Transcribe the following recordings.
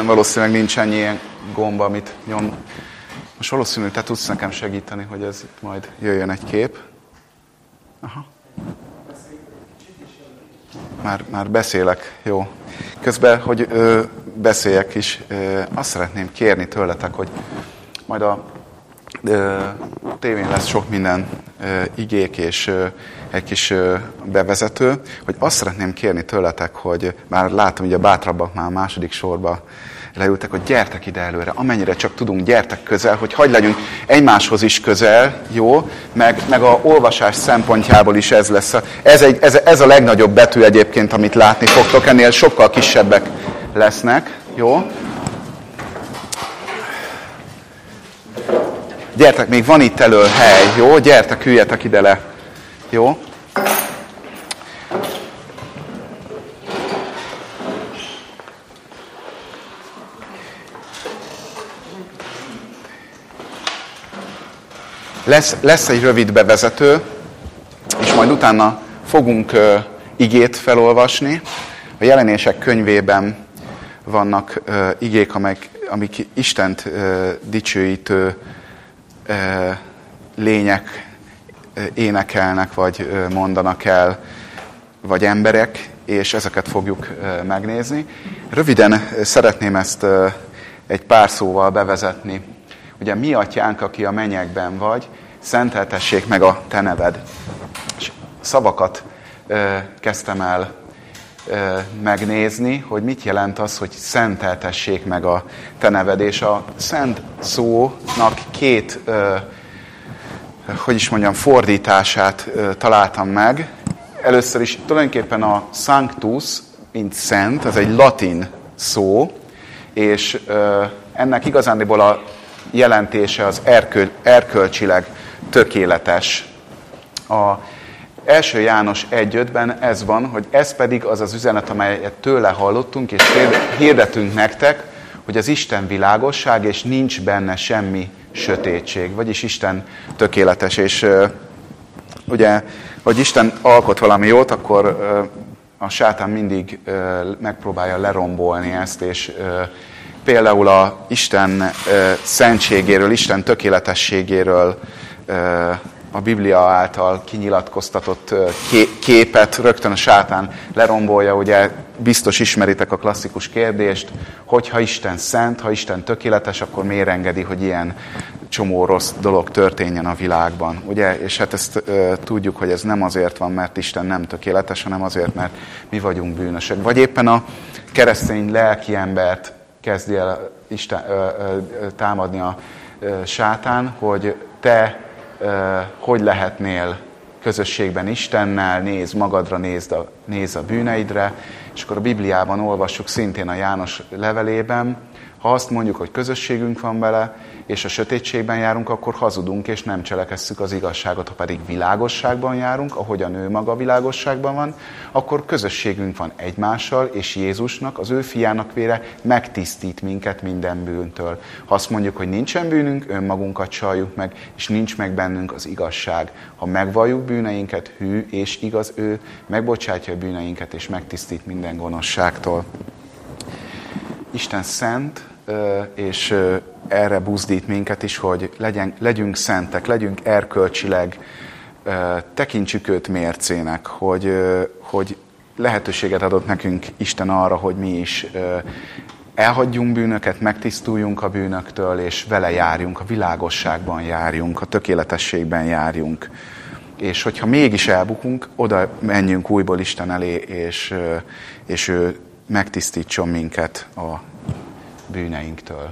Valószínűleg nincs ennyi ilyen gomba, amit nyom. Most valószínűleg te tudsz nekem segíteni, hogy ez itt majd jöjjön egy kép. Aha. Már, már beszélek, jó. Közben, hogy ö, beszéljek is, ö, azt szeretném kérni tőletek, hogy majd a ö, tévén lesz sok minden ö, igék és ö, egy kis bevezető, hogy azt szeretném kérni tőletek, hogy már látom, hogy a bátrabbak már a második sorba leültek, hogy gyertek ide előre, amennyire csak tudunk, gyertek közel, hogy hagy legyünk egymáshoz is közel, jó, meg, meg a olvasás szempontjából is ez lesz. Ez, egy, ez, ez a legnagyobb betű egyébként, amit látni fogtok, ennél sokkal kisebbek lesznek, jó. Gyertek, még van itt elől hely, jó? Gyertek, üljetek ide le, jó? Lesz, lesz egy rövid bevezető, és majd utána fogunk uh, igét felolvasni. A jelenések könyvében vannak uh, igék, amik, amik Istent uh, dicsőítő uh, lények énekelnek, vagy mondanak el, vagy emberek, és ezeket fogjuk megnézni. Röviden szeretném ezt egy pár szóval bevezetni Ugye mi atyánk, aki a mennyekben vagy, szenteltessék meg a te neved. És szavakat kezdtem el megnézni, hogy mit jelent az, hogy szenteltessék meg a te neved. És a szent szónak két, hogy is mondjam, fordítását találtam meg. Először is tulajdonképpen a sanctus, mint szent, az egy latin szó, és ennek igazándiból a jelentése az erköl, erkölcsileg tökéletes. A első János 1.5-ben ez van, hogy ez pedig az az üzenet, amelyet tőle hallottunk, és hirdetünk nektek, hogy az Isten világosság, és nincs benne semmi sötétség, vagyis Isten tökéletes, és ugye, hogy Isten alkot valami jót, akkor a sátán mindig megpróbálja lerombolni ezt, és például a Isten szentségéről, Isten tökéletességéről a Biblia által kinyilatkoztatott képet rögtön a sátán lerombolja, ugye biztos ismeritek a klasszikus kérdést, hogy ha Isten szent, ha Isten tökéletes, akkor miért engedi, hogy ilyen csomó rossz dolog történjen a világban, ugye? És hát ezt e, tudjuk, hogy ez nem azért van, mert Isten nem tökéletes, hanem azért, mert mi vagyunk bűnösek. Vagy éppen a keresztény lelki embert kezdi el Isten, ö, ö, támadni a ö, sátán, hogy te ö, hogy lehetnél közösségben Istennel, néz magadra, nézd a, néz a bűneidre, és akkor a Bibliában olvassuk szintén a János levelében, ha azt mondjuk, hogy közösségünk van vele, és a sötétségben járunk, akkor hazudunk, és nem cselekesszük az igazságot. Ha pedig világosságban járunk, ahogy a nő maga világosságban van, akkor közösségünk van egymással, és Jézusnak, az ő fiának vére megtisztít minket minden bűntől. Ha azt mondjuk, hogy nincsen bűnünk, önmagunkat csaljuk meg, és nincs meg bennünk az igazság. Ha megvalljuk bűneinket, hű és igaz ő, megbocsátja a bűneinket, és megtisztít minden gonoszságtól. Isten szent, és erre buzdít minket is, hogy legyen, legyünk szentek, legyünk erkölcsileg, tekintsük őt mércének, hogy, hogy lehetőséget adott nekünk Isten arra, hogy mi is elhagyjunk bűnöket, megtisztuljunk a bűnöktől, és vele járjunk, a világosságban járjunk, a tökéletességben járjunk. És hogyha mégis elbukunk, oda menjünk újból Isten elé, és, és ő megtisztítson minket a bűneinktől.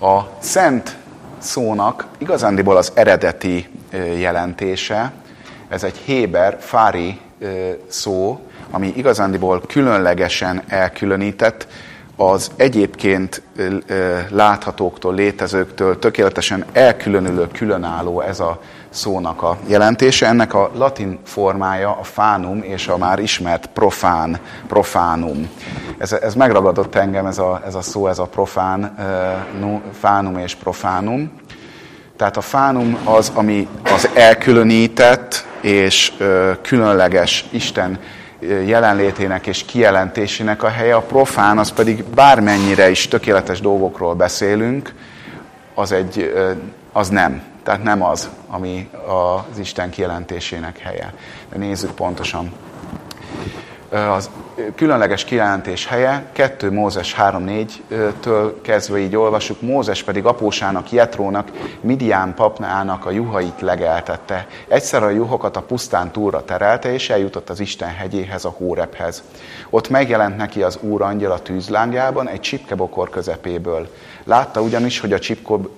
A szent szónak igazándiból az eredeti jelentése, ez egy héber, fári szó, ami igazándiból különlegesen elkülönített, az egyébként láthatóktól, létezőktől tökéletesen elkülönülő, különálló ez a szónak a jelentése. Ennek a latin formája a fánum és a már ismert profán, profánum. Ez, ez megragadott engem, ez a, ez a szó, ez a profán, fánum és profánum. Tehát a fánum az, ami az elkülönített és különleges Isten jelenlétének és kijelentésének a helye, a profán az pedig bármennyire is tökéletes dolgokról beszélünk, az, egy, az nem. Tehát nem az, ami az Isten kijelentésének helye. De nézzük pontosan az különleges kijelentés helye, 2 Mózes 3-4-től kezdve így olvasjuk, Mózes pedig apósának, Jetrónak, Midián papnának a juhait legeltette. Egyszer a juhokat a pusztán túlra terelte, és eljutott az Isten hegyéhez, a Hórephez. Ott megjelent neki az Úr angyal a tűzlángjában, egy csipkebokor közepéből. Látta ugyanis, hogy a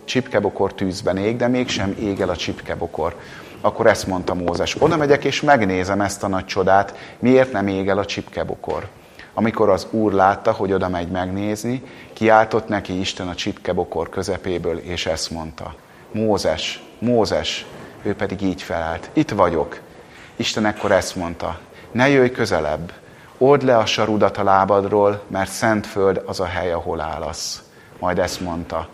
csipkebokor tűzben ég, de mégsem ég el a csipkebokor. Akkor ezt mondta Mózes, oda megyek és megnézem ezt a nagy csodát, miért nem ég el a csipkebokor. Amikor az úr látta, hogy oda megy megnézni, kiáltott neki Isten a csipkebokor közepéből, és ezt mondta. Mózes, Mózes, ő pedig így felelt. Itt vagyok. Isten ekkor ezt mondta. Ne jöjj közelebb, old le a sarudat a lábadról, mert szent föld az a hely, ahol állasz. Majd ezt mondta.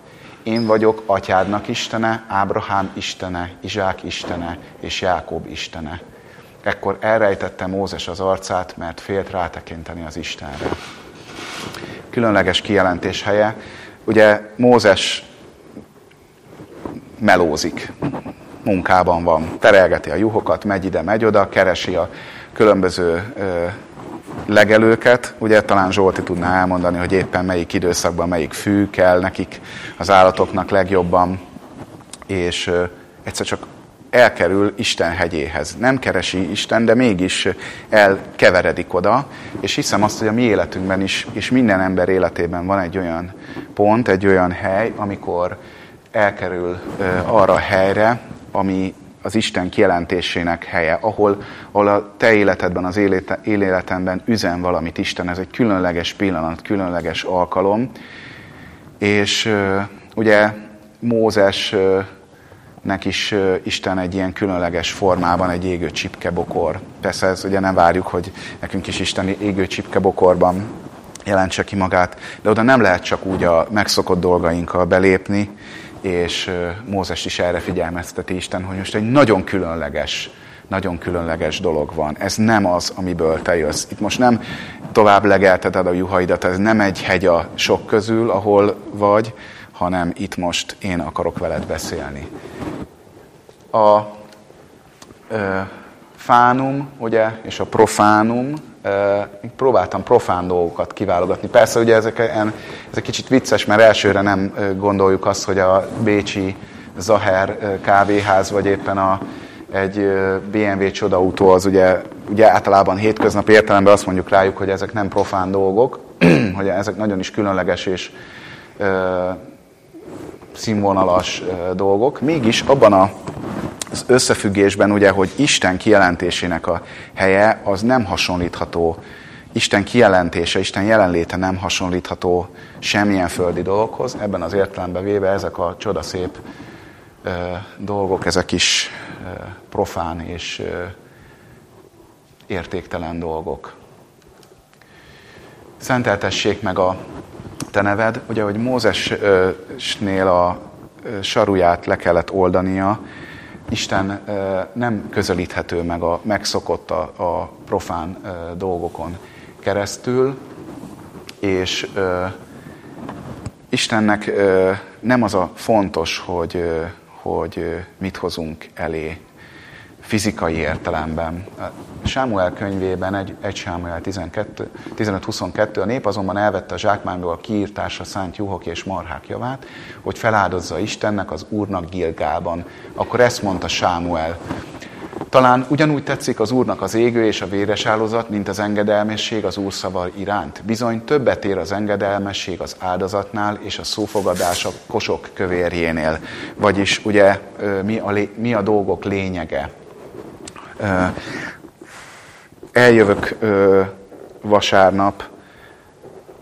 Én vagyok atyádnak Istene, Ábrahám Istene, Izsák Istene és Jákob Istene. Ekkor elrejtette Mózes az arcát, mert félt rátekinteni az Istenre. Különleges kijelentés helye. Ugye Mózes melózik, munkában van, terelgeti a juhokat, megy ide, megy oda, keresi a különböző legelőket. Ugye talán Zsolti tudná elmondani, hogy éppen melyik időszakban melyik fű kell nekik az állatoknak legjobban, és egyszer csak elkerül Isten hegyéhez. Nem keresi Isten, de mégis elkeveredik oda, és hiszem azt, hogy a mi életünkben is, és minden ember életében van egy olyan pont, egy olyan hely, amikor elkerül arra a helyre, ami az Isten kijelentésének helye, ahol, ahol a te életedben, az életemben üzen valamit Isten. Ez egy különleges pillanat, különleges alkalom. És ugye Mózesnek is Isten egy ilyen különleges formában, egy égő csipkebokor. Persze ez ugye nem várjuk, hogy nekünk is Isten égő csipkebokorban jelentse ki magát, de oda nem lehet csak úgy a megszokott dolgainkkal belépni, és Mózes is erre figyelmezteti Isten, hogy most egy nagyon különleges, nagyon különleges dolog van. Ez nem az, amiből te jössz. Itt most nem tovább legelteted a juhaidat, ez nem egy hegy a sok közül, ahol vagy, hanem itt most én akarok veled beszélni. A ö, fánum, ugye, és a profánum próbáltam profán dolgokat kiválogatni. Persze ugye ezek, ezek kicsit vicces, mert elsőre nem gondoljuk azt, hogy a Bécsi Zaher kávéház, vagy éppen a, egy BMW csodautó az ugye, ugye általában hétköznapi értelemben azt mondjuk rájuk, hogy ezek nem profán dolgok, hogy ezek nagyon is különleges és ö, színvonalas ö, dolgok. Mégis abban a az összefüggésben ugye, hogy Isten kijelentésének a helye az nem hasonlítható, Isten kijelentése, Isten jelenléte nem hasonlítható semmilyen földi dolgokhoz. Ebben az értelemben véve ezek a csodaszép ö, dolgok, ezek is ö, profán és ö, értéktelen dolgok. Szenteltessék meg a te neved. Ugye, hogy Mózesnél a saruját le kellett oldania, Isten nem közelíthető meg a megszokott a, a profán dolgokon keresztül, és Istennek nem az a fontos, hogy, hogy mit hozunk elé fizikai értelemben. Sámuel könyvében, egy, egy Sámuel 15-22, a nép azonban elvette a zsákmányból kiírtásra szánt juhok és marhák javát, hogy feláldozza Istennek az Úrnak Gilgában. Akkor ezt mondta Sámuel. Talán ugyanúgy tetszik az Úrnak az égő és a véres áldozat, mint az engedelmesség az Úr szava iránt. Bizony többet ér az engedelmesség az áldozatnál és a szófogadás a kosok kövérjénél. Vagyis ugye mi a, mi a dolgok lényege eljövök vasárnap,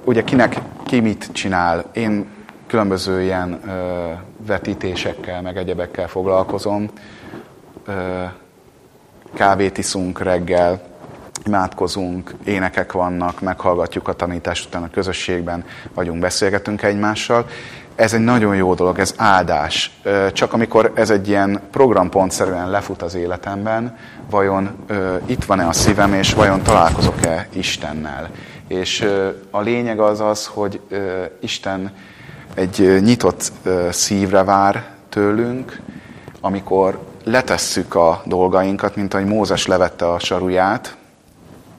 ugye kinek, ki mit csinál. Én különböző ilyen vetítésekkel, meg egyebekkel foglalkozom. Kávét iszunk reggel, imádkozunk, énekek vannak, meghallgatjuk a tanítást után a közösségben, vagyunk, beszélgetünk egymással, ez egy nagyon jó dolog, ez áldás. Csak amikor ez egy ilyen programpontszerűen lefut az életemben, vajon itt van-e a szívem, és vajon találkozok-e Istennel. És a lényeg az az, hogy Isten egy nyitott szívre vár tőlünk, amikor letesszük a dolgainkat, mint ahogy Mózes levette a saruját,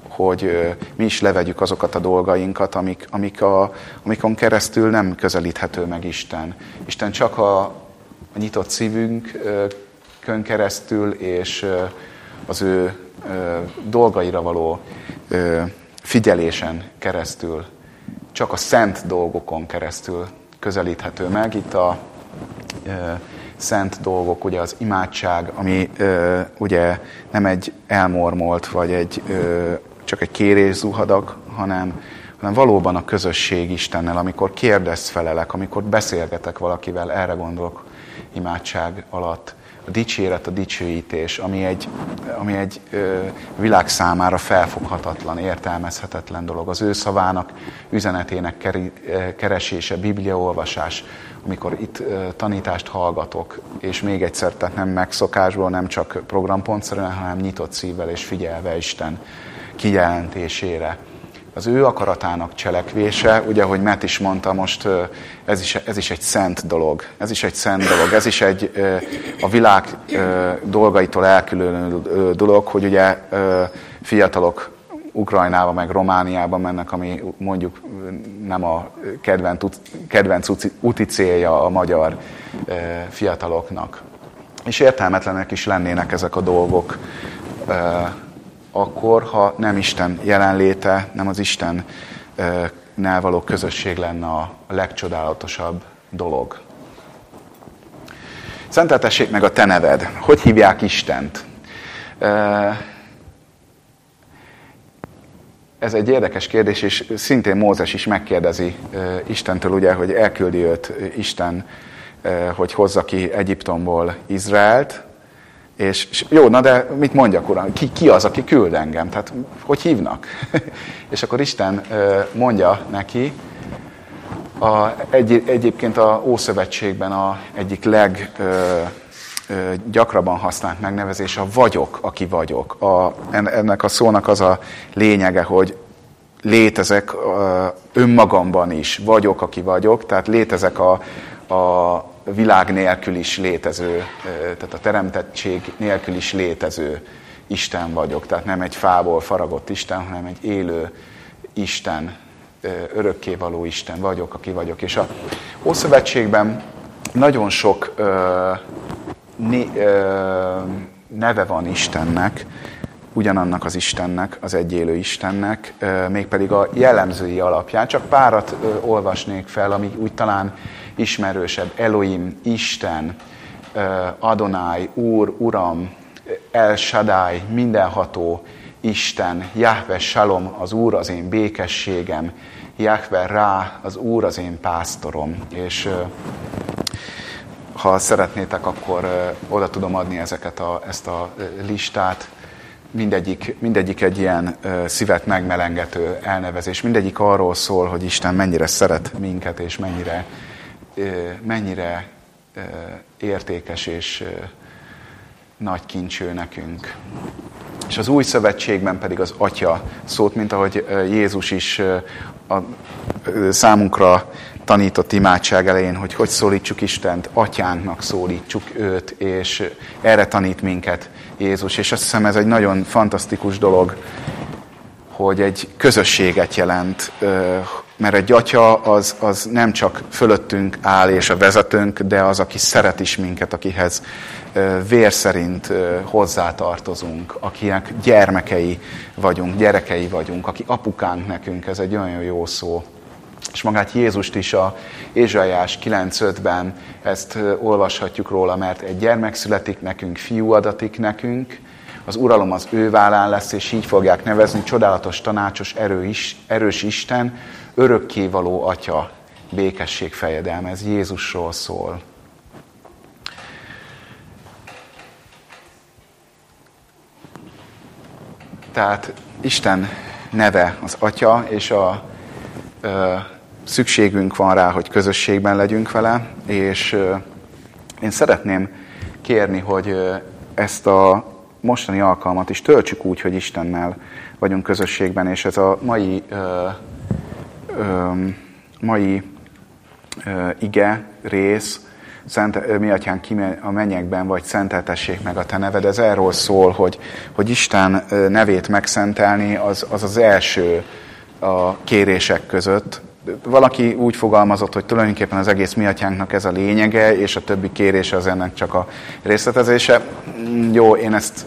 hogy mi is levegyük azokat a dolgainkat, amik, amik a, amikon keresztül nem közelíthető meg Isten. Isten csak a, a nyitott szívünkön keresztül és az ő dolgaira való figyelésen keresztül, csak a szent dolgokon keresztül közelíthető meg. Itt a szent dolgok, ugye az imádság, ami ugye nem egy elmormolt, vagy egy csak egy kérés zuhadak, hanem, hanem valóban a közösség Istennel, amikor kérdez felelek, amikor beszélgetek valakivel, erre gondolok imádság alatt. A dicséret, a dicsőítés, ami egy, ami egy ö, világ számára felfoghatatlan, értelmezhetetlen dolog. Az ő szavának, üzenetének keri, keresése, bibliaolvasás, amikor itt ö, tanítást hallgatok, és még egyszer, tehát nem megszokásból, nem csak programpontszerűen, hanem nyitott szívvel és figyelve Isten kijelentésére. Az ő akaratának cselekvése, ugye, ahogy Matt is mondta, most ez is, ez is egy szent dolog. Ez is egy szent dolog. Ez is egy a világ dolgaitól elkülönülő dolog, hogy ugye fiatalok Ukrajnába, meg Romániába mennek, ami mondjuk nem a kedvenc, kedvenc úti célja a magyar fiataloknak. És értelmetlenek is lennének ezek a dolgok akkor, ha nem Isten jelenléte, nem az Isten nál való közösség lenne a legcsodálatosabb dolog. Szenteltessék meg a te neved. Hogy hívják Istent? Ez egy érdekes kérdés, és szintén Mózes is megkérdezi Istentől, ugye, hogy elküldi őt Isten, hogy hozza ki Egyiptomból Izraelt, és, és jó, na de mit mondjak, uram? Ki, ki az, aki küld engem? Tehát hogy hívnak? és akkor Isten mondja neki, a, egy, egyébként a Ószövetségben a egyik leg ö, gyakrabban használt megnevezés a vagyok, aki vagyok. A, ennek a szónak az a lényege, hogy létezek önmagamban is, vagyok, aki vagyok, tehát létezek a, a világ nélkül is létező, tehát a teremtettség nélkül is létező Isten vagyok. Tehát nem egy fából faragott Isten, hanem egy élő Isten, örökkévaló Isten vagyok, aki vagyok. És a Ószövetségben nagyon sok neve van Istennek, ugyanannak az Istennek, az egyélő Istennek, mégpedig a jellemzői alapján. Csak párat olvasnék fel, ami úgy talán ismerősebb. Elohim, Isten, Adonai, Úr, Uram, El Shaddai, mindenható Isten, Jahve Shalom, az Úr az én békességem, Jahve Rá, az Úr az én pásztorom. És ha szeretnétek, akkor oda tudom adni ezeket a, ezt a listát mindegyik, mindegyik egy ilyen szívet megmelengető elnevezés. Mindegyik arról szól, hogy Isten mennyire szeret minket, és mennyire, mennyire értékes és nagy kincső nekünk. És az új szövetségben pedig az Atya szót, mint ahogy Jézus is a számunkra tanított imádság elején, hogy hogy szólítsuk Istent, atyánknak szólítsuk őt, és erre tanít minket Jézus. És azt hiszem ez egy nagyon fantasztikus dolog, hogy egy közösséget jelent, mert egy atya az, az nem csak fölöttünk áll és a vezetőnk, de az, aki szeret is minket, akihez vér szerint hozzátartozunk, akinek gyermekei vagyunk, gyerekei vagyunk, aki apukánk nekünk, ez egy olyan jó szó és magát Jézust is a Ézsaiás 9.5-ben ezt olvashatjuk róla, mert egy gyermek születik nekünk, fiú adatik nekünk, az uralom az ő vállán lesz, és így fogják nevezni, csodálatos, tanácsos, erő is, erős Isten, örökkévaló Atya, békesség fejedelme. Ez Jézusról szól. Tehát Isten neve az Atya, és a szükségünk van rá, hogy közösségben legyünk vele, és én szeretném kérni, hogy ezt a mostani alkalmat is töltsük úgy, hogy Istennel vagyunk közösségben, és ez a mai, ö, ö, mai ö, ige rész, Szent, mi atyán ki a mennyekben vagy, szenteltessék meg a te neved. Ez erről szól, hogy, hogy Isten nevét megszentelni az, az az első a kérések között. Valaki úgy fogalmazott, hogy tulajdonképpen az egész mi atyánknak ez a lényege, és a többi kérése az ennek csak a részletezése. Jó, én ezt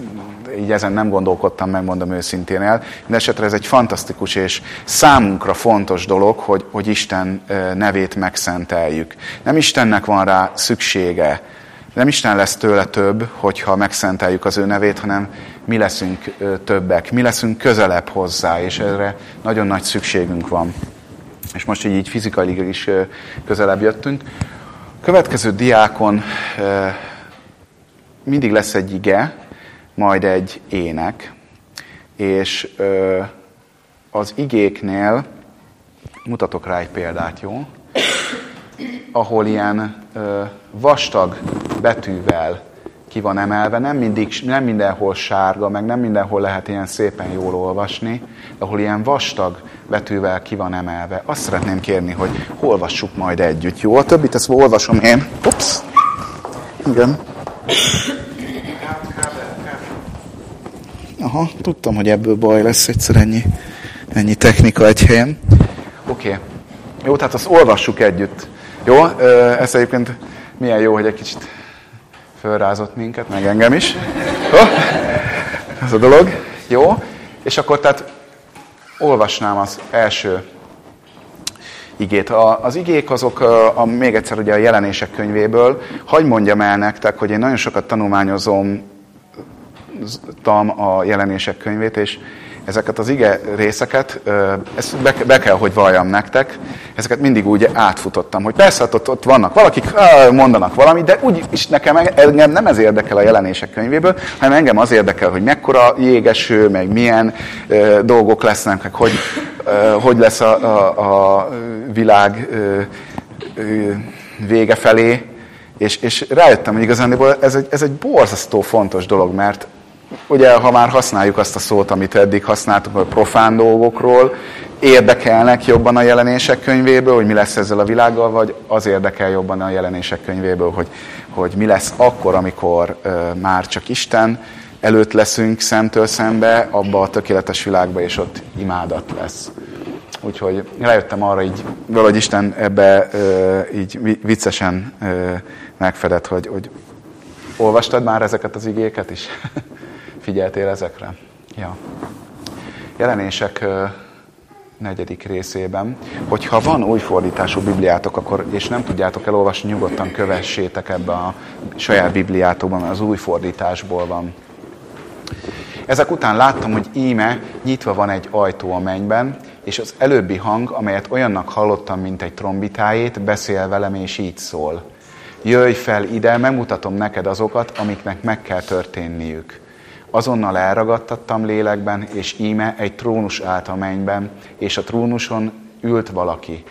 így ezen nem gondolkodtam, megmondom őszintén el. De esetre ez egy fantasztikus és számunkra fontos dolog, hogy, hogy Isten nevét megszenteljük. Nem Istennek van rá szüksége, nem Isten lesz tőle több, hogyha megszenteljük az ő nevét, hanem mi leszünk többek, mi leszünk közelebb hozzá, és erre nagyon nagy szükségünk van. És most így, így fizikailag is közelebb jöttünk. Következő diákon mindig lesz egy ige, majd egy ének, és az igéknél mutatok rá egy példát, jó? Ahol ilyen vastag betűvel ki van emelve, nem, mindig, nem mindenhol sárga, meg nem mindenhol lehet ilyen szépen jól olvasni, ahol ilyen vastag betűvel ki van emelve. Azt szeretném kérni, hogy olvassuk majd együtt, jó? A többit ezt olvasom én. Ups. Igen. Aha, tudtam, hogy ebből baj lesz egyszer ennyi, ennyi technika egy helyen. Oké. Okay. Jó, tehát azt olvassuk együtt. Jó, ez egyébként milyen jó, hogy egy kicsit fölrázott minket, meg engem is. Jó? Ez a dolog. Jó. És akkor tehát olvasnám az első igét. A, az igék azok, a, a, még egyszer ugye a jelenések könyvéből. Hagy mondjam el nektek, hogy én nagyon sokat tanulmányozom a jelenések könyvét, és ezeket az ige részeket, ezt be, be kell, hogy valljam nektek, ezeket mindig úgy átfutottam, hogy persze hát ott, ott vannak valakik, mondanak valamit, de úgy is nekem engem nem ez érdekel a jelenések könyvéből, hanem engem az érdekel, hogy mekkora jégeső, meg milyen dolgok lesznek, meg hogy, hogy lesz a, a, a világ vége felé, és, és rájöttem, hogy igazán ez egy, ez egy borzasztó fontos dolog, mert ugye, ha már használjuk azt a szót, amit eddig használtuk, a profán dolgokról, érdekelnek jobban a jelenések könyvéből, hogy mi lesz ezzel a világgal, vagy az érdekel jobban a jelenések könyvéből, hogy, hogy mi lesz akkor, amikor uh, már csak Isten előtt leszünk szemtől szembe, abba a tökéletes világba, és ott imádat lesz. Úgyhogy rájöttem arra, így valahogy Isten ebbe uh, így viccesen uh, megfedett, hogy, hogy olvastad már ezeket az igéket is? Figyeltél ezekre? Ja. Jelenések negyedik részében, hogyha van új fordítású bibliátok, akkor, és nem tudjátok elolvasni, nyugodtan kövessétek ebbe a saját bibliátokban, mert az új fordításból van. Ezek után láttam, hogy íme nyitva van egy ajtó a mennyben, és az előbbi hang, amelyet olyannak hallottam, mint egy trombitájét, beszél velem, és így szól. Jöjj fel ide, megmutatom neked azokat, amiknek meg kell történniük. Azonnal elragadtattam lélekben, és íme egy trónus állt a mennyben, és a trónuson ült valaki.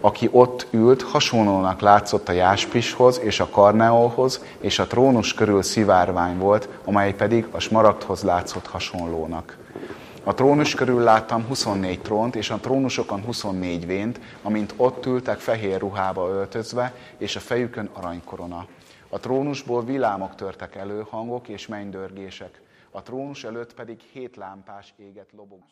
Aki ott ült, hasonlónak látszott a jáspishoz és a karneolhoz, és a trónus körül szivárvány volt, amely pedig a smaragdhoz látszott hasonlónak. A trónus körül láttam 24 trónt, és a trónusokon 24 vént, amint ott ültek fehér ruhába öltözve, és a fejükön aranykorona. A trónusból villámok törtek elő, hangok és mennydörgések a trónus előtt pedig hét lámpás éget lobog.